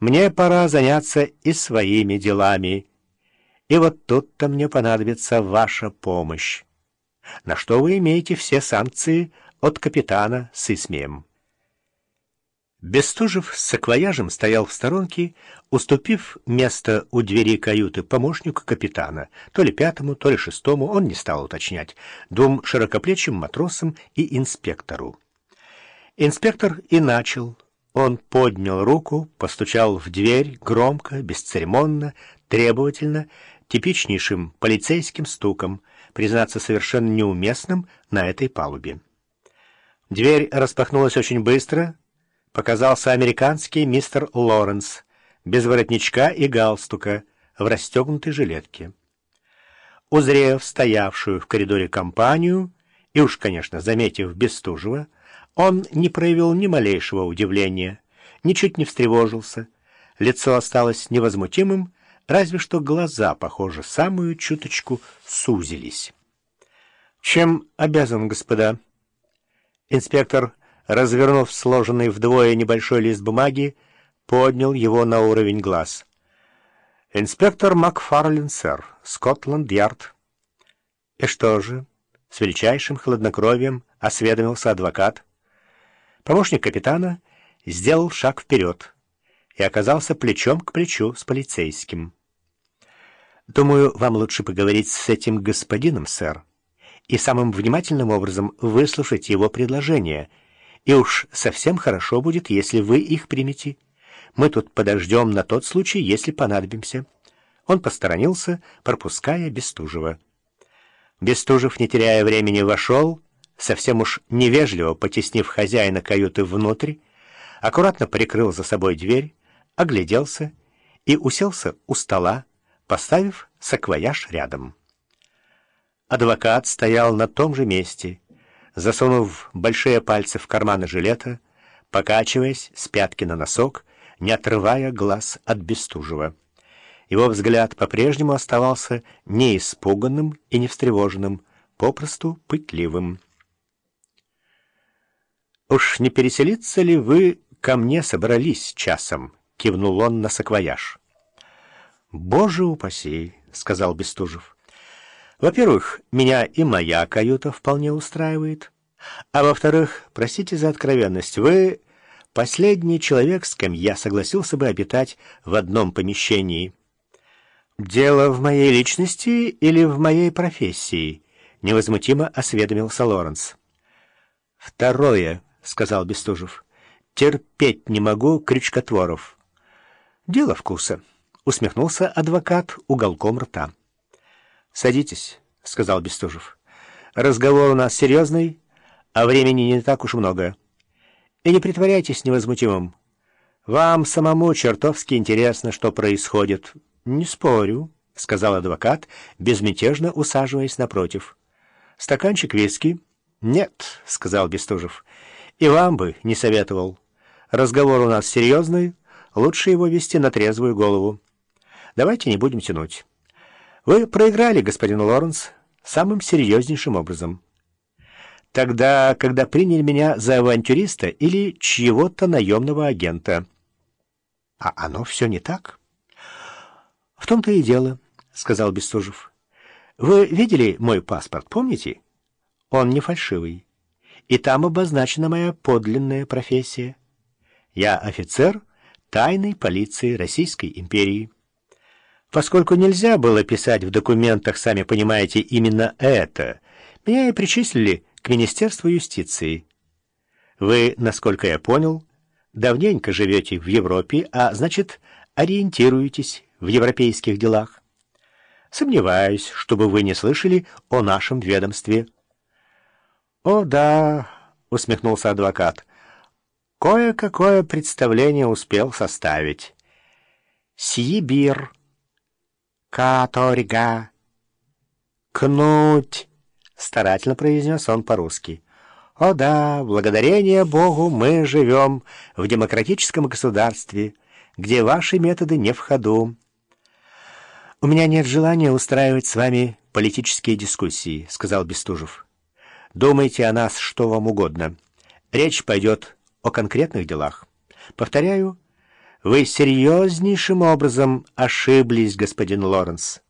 Мне пора заняться и своими делами. И вот тут-то мне понадобится ваша помощь. На что вы имеете все санкции от капитана с Исмеем. Бестужев с саквояжем стоял в сторонке, уступив место у двери каюты помощнику капитана, то ли пятому, то ли шестому, он не стал уточнять, двум широкоплечим матросам и инспектору. Инспектор и начал. Он поднял руку, постучал в дверь громко, бесцеремонно, требовательно, типичнейшим полицейским стуком, признаться совершенно неуместным на этой палубе. Дверь распахнулась очень быстро — показался американский мистер Лоренс, без воротничка и галстука, в расстегнутой жилетке. Узрев стоявшую в коридоре компанию, и уж, конечно, заметив Бестужева, он не проявил ни малейшего удивления, ничуть не встревожился, лицо осталось невозмутимым, разве что глаза, похоже, самую чуточку сузились. «Чем обязан, господа?» Инспектор развернув сложенный вдвое небольшой лист бумаги, поднял его на уровень глаз. «Инспектор Макфарлин, сэр, Скотланд-Ярд». «И что же?» — с величайшим хладнокровием осведомился адвокат. Помощник капитана сделал шаг вперед и оказался плечом к плечу с полицейским. «Думаю, вам лучше поговорить с этим господином, сэр, и самым внимательным образом выслушать его предложение — и уж совсем хорошо будет, если вы их примете. Мы тут подождем на тот случай, если понадобимся». Он посторонился, пропуская Бестужева. Бестужев, не теряя времени, вошел, совсем уж невежливо потеснив хозяина каюты внутрь, аккуратно прикрыл за собой дверь, огляделся и уселся у стола, поставив саквояж рядом. Адвокат стоял на том же месте — засунув большие пальцы в карманы жилета, покачиваясь с пятки на носок, не отрывая глаз от Бестужева. Его взгляд по-прежнему оставался не испуганным и не встревоженным, попросту пытливым. «Уж не переселиться ли вы ко мне собрались часом?» — кивнул он на саквояж. «Боже упаси!» — сказал Бестужев. Во-первых, меня и моя каюта вполне устраивает. А во-вторых, простите за откровенность, вы последний человек, с кем я согласился бы обитать в одном помещении. Дело в моей личности или в моей профессии? Невозмутимо осведомился Лоренс. Второе, сказал Бестужев. Терпеть не могу крючкотворов. Дело вкуса, усмехнулся адвокат уголком рта. «Садитесь», — сказал Бестужев. «Разговор у нас серьезный, а времени не так уж много. И не притворяйтесь невозмутимым. Вам самому чертовски интересно, что происходит». «Не спорю», — сказал адвокат, безмятежно усаживаясь напротив. «Стаканчик виски?» «Нет», — сказал Бестужев. «И вам бы не советовал. Разговор у нас серьезный, лучше его вести на трезвую голову. Давайте не будем тянуть». Вы проиграли, господин Лоренс, самым серьезнейшим образом. Тогда, когда приняли меня за авантюриста или чьего-то наемного агента. А оно все не так? В том-то и дело, — сказал Бестужев. Вы видели мой паспорт, помните? Он не фальшивый. И там обозначена моя подлинная профессия. Я офицер тайной полиции Российской империи. Поскольку нельзя было писать в документах, сами понимаете, именно это, меня и причислили к Министерству юстиции. Вы, насколько я понял, давненько живете в Европе, а значит, ориентируетесь в европейских делах. Сомневаюсь, чтобы вы не слышали о нашем ведомстве. — О, да, — усмехнулся адвокат, — кое-какое представление успел составить. — Сибир. «Каторга!» «Кнуть!» — старательно произнес он по-русски. «О да, благодарение Богу мы живем в демократическом государстве, где ваши методы не в ходу». «У меня нет желания устраивать с вами политические дискуссии», — сказал Бестужев. «Думайте о нас что вам угодно. Речь пойдет о конкретных делах. Повторяю, Вы серьезнейшим образом ошиблись, господин Лоренс.